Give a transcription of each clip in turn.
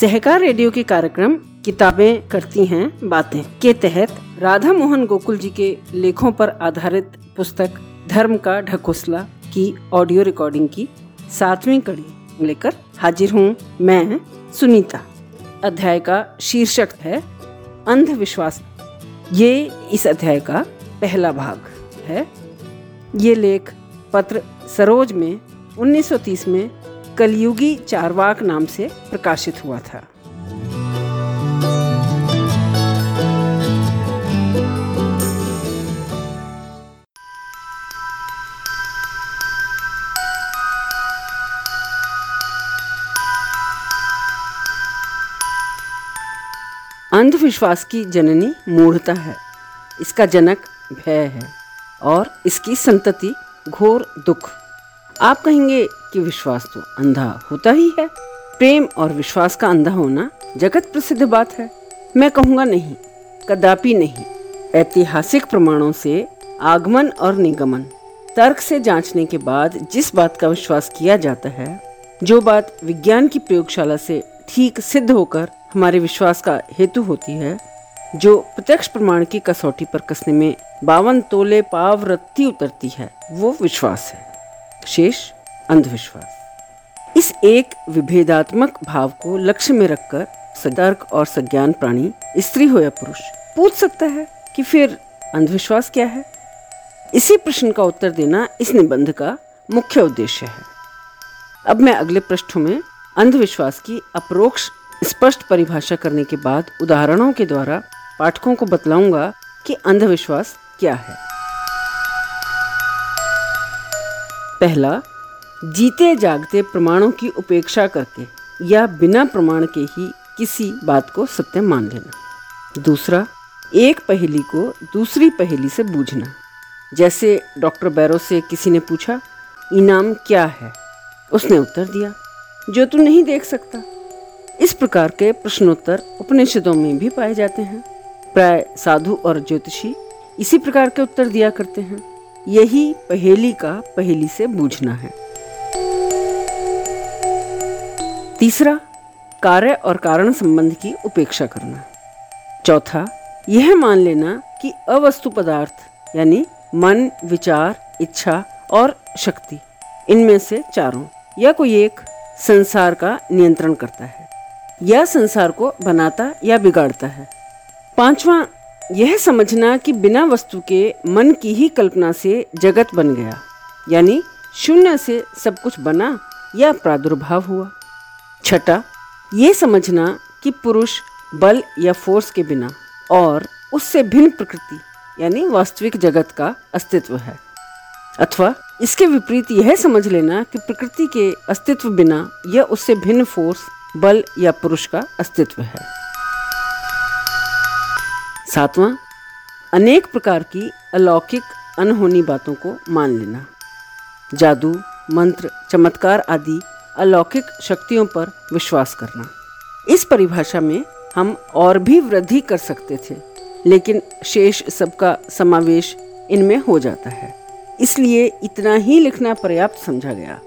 सहकार radio के कार्यक्रम किताबें करती हैं बातें के तहत राधा मोहन गोकुल जी के लेखों पर आधारित पुस्तक धर्म का ढकोसला की ऑडियो रिकॉर्डिंग की सातवीं कड़ी लेकर हाजिर हूँ मैं सुनीता। अध्याय का शीर्षक है अंधविश्वास। ये इस अध्याय का पहला भाग है। ये लेख पत्र सरोज में 1930 में कलयुगी चारवाक नाम से प्रकाशित हुआ था। अंधविश्वास की जननी मूढ़ता है। इसका जनक भय है और इसकी संतति घोर दुख। आप कहेंगे कि विश्वास तो अंधा होता ही है। प्रेम और विश्वास का अंधा होना जगत प्रसिद्ध बात है। मैं कहूँगा नहीं, कदापि नहीं। ऐतिहासिक प्रमाणों से आगमन और निगमन, तर्क से जांचने के बाद जिस बात का विश्वास किया जाता है, जो बात विज्ञान की प्रयोगशाला से ठीक सिद्ध होकर हमारे विश्वास का हेतु होती है, जो प्रत्यक्ष प्रमाण की कसौटी पर कसने में बावन तोले पाव रत्ती उतरती है, वो विश्वास है। शेष अंधविश्वास। इस एक विभेदात्मक भाव को लक्ष्य में रखकर सतर्क और सज्ञान प्राणी, स्त्री हो या पुरुष, पूछ सकता है कि फिर अंधविश्वास क्या है? इसी प्रश्न का उत्तर देना इस निबंध का मुख्य उद्देश्य है। अब मैं अगले पृष्ठों में अंधविश्वास की अप्रोक्ष, स्पष्ट परिभाषा करने के बाद उदाहरणों के द्वारा पाठकों को बतलाऊँगा कि अंधविश्वास क्या है। पहला जीते जागते प्रमाणों की उपेक्षा करके या बिना प्रमाण के ही किसी बात को सत्य मान लेना। दूसरा, एक पहेली को दूसरी पहेली से बूझना। जैसे डॉक्टर बैरो से किसी ने पूछा, इनाम क्या है? उसने उत्तर दिया, जो तू नहीं देख सकता। इस प्रकार के प्रश्नोत्तर उपनिषदों में भी पाए जाते हैं। प्राय साधु और ज्योतिषी इसी प्रकार के उत्तर दिया करते हैं। यही पहेली का पहेली से बूझना है। तीसरा, कार्य और कारण संबंध की उपेक्षा करना। चौथा, यह मान लेना कि अवस्तु पदार्थ, यानी मन, विचार, इच्छा और शक्ति, इनमें से चारों, या कोई एक, संसार का नियंत्रण करता है, या संसार को बनाता या बिगाड़ता है। पांचवा यह समझना कि बिना वस्तु के मन की ही कल्पना से जगत बन गया, यानी शून्य से सब कुछ बना या प्रादुर्भाव हुआ। छठा, ये समझना कि पुरुष बल या फोर्स के बिना और उससे भिन्न प्रकृति, यानी वास्तविक जगत का अस्तित्व है। अथवा इसके विपरीत यह समझ लेना कि प्रकृति के अस्तित्व बिना या उससे भिन्न फोर्स बल या पुरुष का अस्तित्व है। सातवां, अनेक प्रकार की अलौकिक, अनहोनी बातों को मान लेना। जादू, मंत्र, चमत्कार आदि अलौकिक शक्तियों पर विश्वास करना। इस परिभाषा में हम और भी वृद्धि कर सकते थे, लेकिन शेष सबका समावेश इनमें हो जाता है। इसलिए इतना ही लिखना पर्याप्त समझा गया।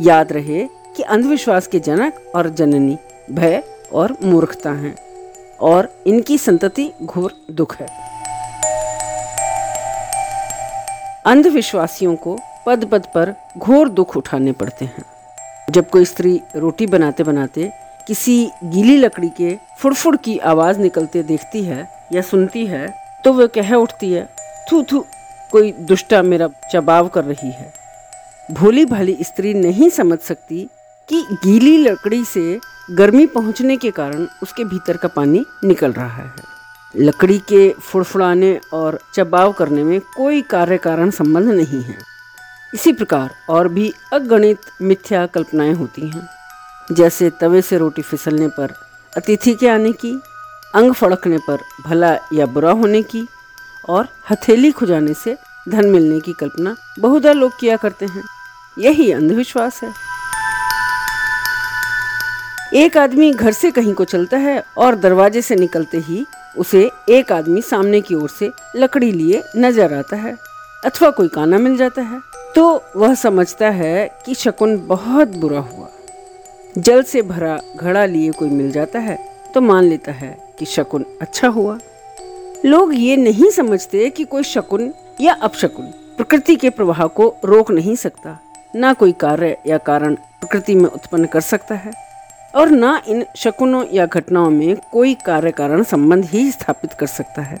याद रहे कि अंधविश्वास के जनक और जननी भय और मूर्खता हैं। और इनकी संतति घोर दुख है। अंधविश्वासियों को पद पद पर घोर दुख उठाने पड़ते हैं। जब कोई स्त्री रोटी बनाते बनाते किसी गीली लकड़ी के फुड़फुड़ की आवाज़ निकलते देखती है या सुनती है तो वह कह उठती है, थू थू, कोई दुष्टा मेरा चबाव कर रही है। भोली भाली स्त्री नहीं समझ सकती कि गीली लकड़ी से गर्मी पहुँचने के कारण उसके भीतर का पानी निकल रहा है। लकड़ी के फुड़फुड़ाने और चबाव करने में कोई कार्य कारण संबंध नहीं है। इसी प्रकार और भी अगणित मिथ्या कल्पनाएँ होती हैं, जैसे तवे से रोटी फिसलने पर अतिथि के आने की, अंग फड़कने पर भला या बुरा होने की और हथेली खुजाने से धन मिलने की कल्पना बहुधा लोग किया करते हैं। यही अंधविश्वास है। एक आदमी घर से कहीं को चलता है और दरवाजे से निकलते ही उसे एक आदमी सामने की ओर से लकड़ी लिए नज़र आता है अथवा कोई काना मिल जाता है। तो वह समझता है कि शकुन बहुत बुरा हुआ। जल से भरा घड़ा लिए कोई मिल जाता है तो मान लेता है कि शकुन अच्छा हुआ। लोग ये नहीं समझते कि कोई शकुन या अपशकुन प्रकृति के प्रवाह को रोक नहीं सकता, ना कोई कार्य या कारण प्रकृति में उत्पन्न कर सकता है। और ना इन शकुनों या घटनाओं में कोई कार्य कारण संबंध ही स्थापित कर सकता है।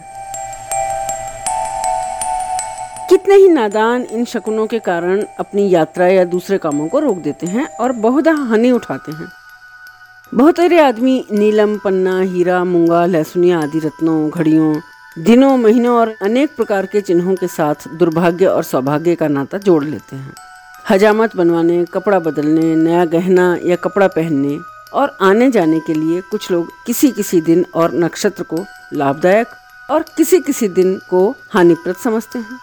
कितने ही नादान इन शकुनों के कारण अपनी यात्रा या दूसरे कामों को रोक देते हैं और बहुधा हानि उठाते हैं। बहुत सारे आदमी नीलम, पन्ना, हीरा, मूँगा, लहसुनिया आदि रत्नों, घड़ियों, दिनों, महीनों और अनेक प्रकार के चिन्हों के साथ दुर्भाग्य और सौभाग्य का नाता जोड़ लेते हैं। हजामत बनवाने, कपड़ा बदलने, नया गहना या कपड़ा पहनने और आने जाने के लिए कुछ लोग किसी किसी दिन और नक्षत्र को लाभदायक और किसी किसी दिन को हानिप्रद समझते हैं।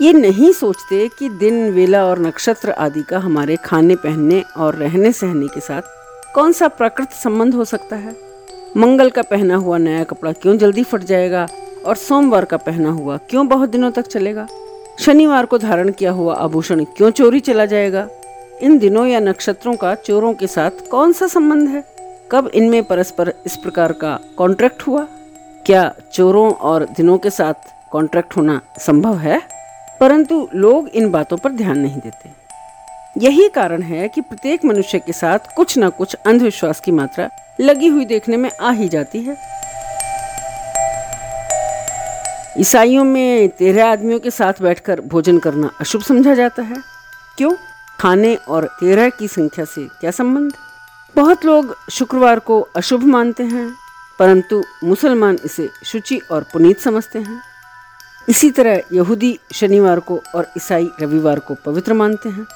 ये नहीं सोचते कि दिन, वेला और नक्षत्र आदि का हमारे खाने, पहनने और रहने सहने के साथ कौन सा प्रकृत संबंध हो सकता है? मंगल का पहना हुआ नया कपड़ा क्यों जल्दी फट जाएगा और सोमवार का पहना हुआ क्यों बहुत दिनों तक चलेगा? शनिवार को धारण किया हुआ आभूषण क्यों चोरी चला जाएगा? इन दिनों या नक्षत्रों का चोरों के साथ कौन सा संबंध है? कब इनमें परस्पर इस प्रकार का कॉन्ट्रैक्ट हुआ? क्या चोरों और दिनों के साथ कॉन्ट्रैक्ट होना संभव है? परंतु लोग इन बातों पर ध्यान नहीं देते। यही कारण है कि प्रत्येक मनुष्य के साथ कुछ न कुछ अंधविश्वास की मात्रा लगी हुई देखने में आ ही जाती है। ईसाइयों में तेरह आदमियों के साथ बैठकर भोजन करना अशुभ समझा जाता है। क्यों? खाने और तेरह की संख्या से क्या संबंध? बहुत लोग शुक्रवार को अशुभ मानते हैं, परंतु मुसलमान इसे शुचि और पुनीत समझते हैं। इसी तरह यहूदी शनिवार को और ईसाई रविवार को पवित्र मानते हैं।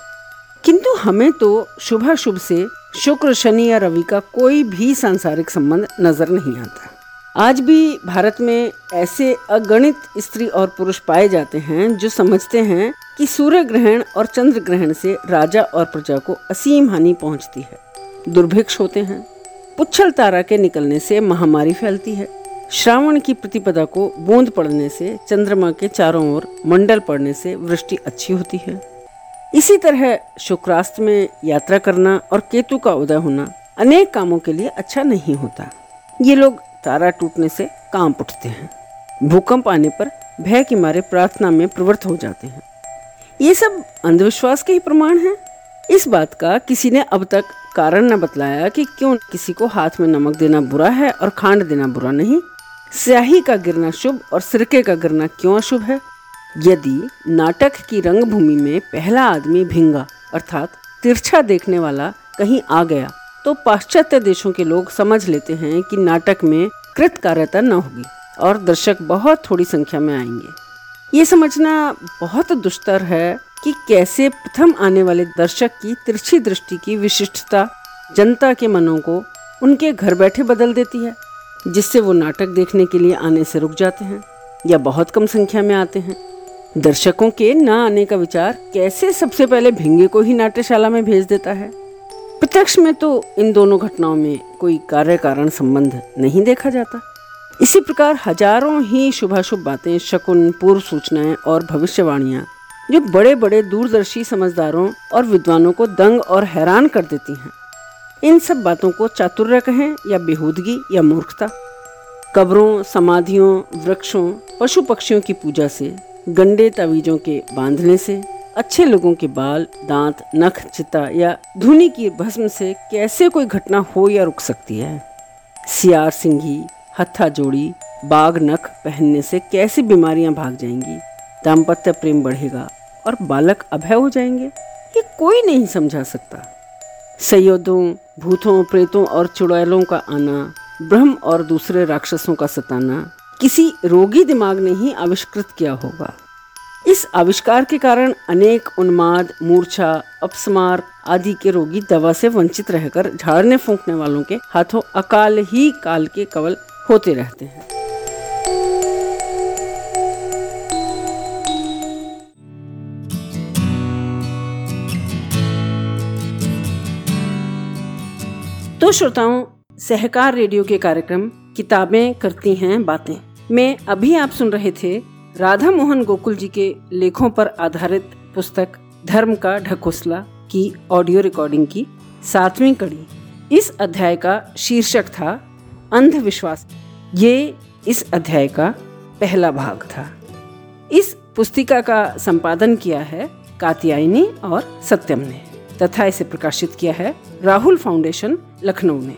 किंतु हमें तो शुभ शुभ से शुक्र, शनि या रवि का कोई भी सांसारिक संबंध नज़र नहीं आता। आज भी भारत में ऐसे अगणित स्त्री और पुरुष पाए जाते हैं जो समझते हैं कि सूर्य ग्रहण और चंद्र ग्रहण से राजा और प्रजा को असीम हानि पहुँचती है। दुर्भिक्ष होते हैं। पुच्छल तारा के निकलने से महामारी फैलती है। श्रावण की प्रतिपदा को बूंद पड़ने से, चंद्रमा के चारों ओर मंडल पड़ने से वृष्टि अच्छी होती है। इसी तरह शुक्रास्त में यात्रा करना और केतु का उदय होना अनेक कामों के लिए अच्छा नहीं होता। ये लोग तारा टूटने से काम उठते हैं। भूकंप आने पर भय के मारे प्रार्थना में प्रवृत्त हो जाते हैं। ये सब अंधविश्वास के ही प्रमाण हैं। इस बात का किसी ने अब तक कारण न बतलाया कि क्यों किसी को हाथ में नमक देना बुरा है और खांड देना बुरा नहीं। स्याही का गिरना शुभ और सिरके का गिरना क्यों अशुभ है? यदि नाटक की रंगभूमि में पहला आदमी भिंगा, अर्थात तिरछा देखने वाला कहीं आ गया तो पाश्चात्य देशों के लोग समझ लेते हैं कि नाटक में कृत कार्यता न होगी और दर्शक बहुत थोड़ी संख्या में आएँगे। ये समझना बहुत दुष्तर है कि कैसे प्रथम आने वाले दर्शक की तिरछी दृष्टि की विशिष्टता जनता के मनों को उनके घर बैठे बदल देती है, जिससे वो नाटक देखने के लिए आने से रुक जाते हैं या बहुत कम संख्या में आते हैं। दर्शकों के न आने का विचार कैसे सबसे पहले भिंगे को ही नाट्यशाला में भेज देता है? प्रत्यक्ष में तो इन दोनों घटनाओं में कोई कार्य कारण संबंध नहीं देखा जाता। इसी प्रकार हज़ारों ही शुभाशुभ बातें, शकुन, पूर्व सूचनाएँ और भविष्यवाणियाँ, जो बड़े बड़े दूरदर्शी समझदारों और विद्वानों को दंग और हैरान कर देती हैं। इन सब बातों को चातुर्य कहें या बेहूदगी या मूर्खता। कब्रों, समाधियों, वृक्षों, पशु पक्षियों की पूजा से, गंडे तवीजों के बांधने से अच्छे लोगों के बाल, दांत, नख, चिता या धुनी की भस्म से कैसे कोई घटना हो या रुक सकती है? सियार सिंघी, हत्था जोड़ी, बाघ नख पहनने से कैसी बीमारियाँ भाग जाएँगी? दाम्पत्य प्रेम बढ़ेगा और बालक अभय हो जाएँगे? ये कोई नहीं समझा सकता। संयोदों, भूतों, प्रेतों और चुड़ैलों का आना, ब्रह्म और दूसरे राक्षसों का सताना, किसी रोगी दिमाग ने ही आविष्कृत किया होगा। इस आविष्कार के कारण अनेक उन्माद, मूर्छा, अपस्मार आदि के रोगी दवा से वंचित रहकर झाड़ने फूंकने वालों के हाथों अकाल ही काल के कवल होते रहते हैं। तो श्रोताओं, सहकार रेडियो के कार्यक्रम किताबें करती हैं बातें। मैं अभी आप सुन रहे थे राधा मोहन गोकुल जी के लेखों पर आधारित पुस्तक धर्म का ढकोसला की ऑडियो रिकॉर्डिंग की सातवीं कड़ी। इस अध्याय का शीर्षक था, अंधविश्वास। ये इस अध्याय का पहला भाग था। इस पुस्तिका का संपादन किया है कात्यायनी और सत्यम ने, तथा इसे प्रकाशित किया है राहुल फाउंडेशन, लखनऊ ने।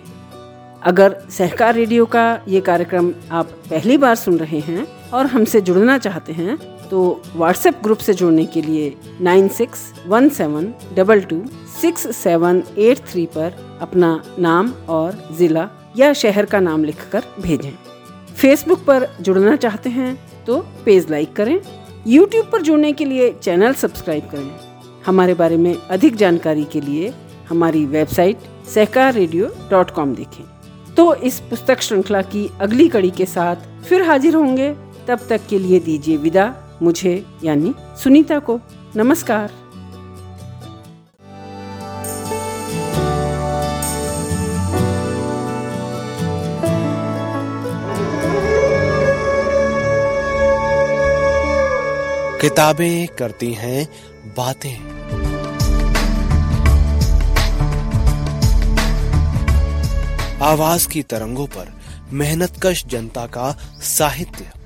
अगर सहकार रेडियो का ये कार्यक्रम आप पहली बार सुन रहे हैं और हमसे जुड़ना चाहते हैं तो व्हाट्सएप ग्रुप से जुड़ने के लिए nine six one seven double two six seven eight three पर अपना नाम और ज़िला या शहर का नाम लिखकर भेजें। फेसबुक पर जुड़ना चाहते हैं तो पेज लाइक करें। यूट्यूब पर जुड़ने के लिए चैनल सब्सक्राइब करें। हमारे बारे में अधिक जानकारी के लिए हमारी website Sahkar radio dot com देखें। तो इस पुस्तक श्रृंखला की अगली कड़ी के साथ फिर हाजिर होंगे तब तक के लिए दीजिए विदा। मुझे, यानी सुनीता को, नमस्कार। किताबें करती हैं, बातें। आवाज़ की तरंगों पर मेहनतकश जनता का साहित्य।